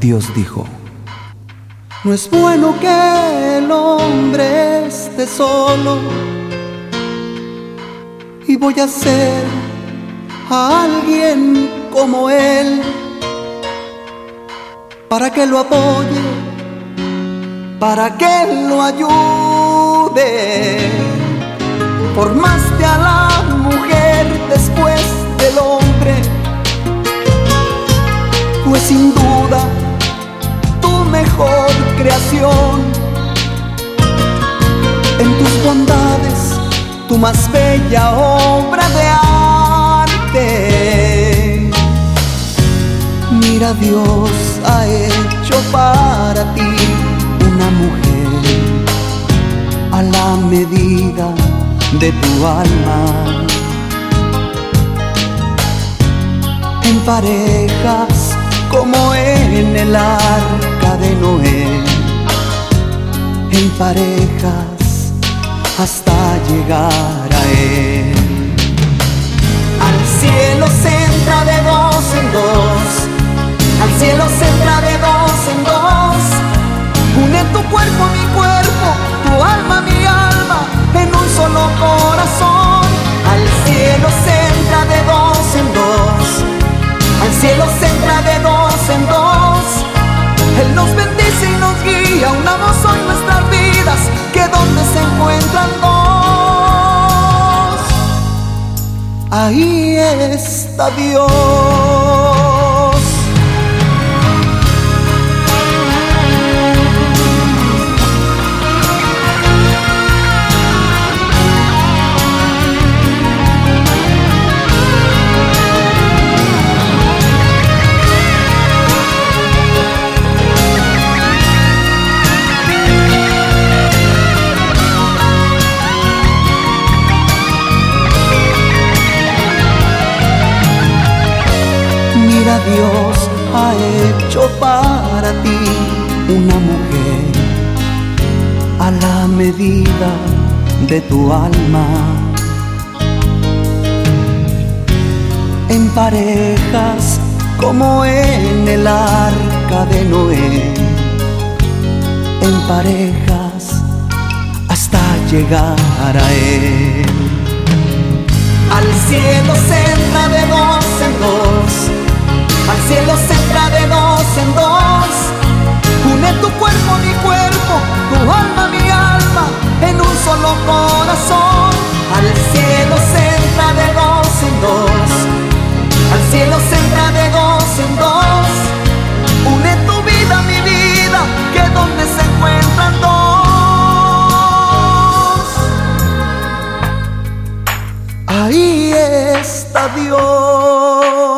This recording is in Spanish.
Dios dijo, no es bueno que el hombre esté solo y voy a ser a alguien como él para que lo apoye, para que lo ayude. Formaste a la mujer después del hombre, pues sin duda creación. En tus bondades, tu más bella obra de arte. Mira Dios ha hecho para ti una mujer a la medida de tu alma. En parejas como en el arca de Noé, en parejas hasta llegar a él. Al cielo se entra de dos en dos al cielo se entra de dos en dos. Une tu cuerpo a mi cuerpo, tu alma a mi alma, ahí está Dios. Dios ha hecho para ti una mujer a la medida de tu alma. En parejas como en el arca de Noé, en parejas hasta llegar a Él. Al cielo senda de dos cielo se entra de dos en dos. Une tu cuerpo, mi cuerpo, tu alma, mi alma, en un solo corazón. Al cielo se entra de dos en dos. Al cielo se entra de dos en dos. Une tu vida, mi vida, que donde se encuentran dos. Ahí está Dios.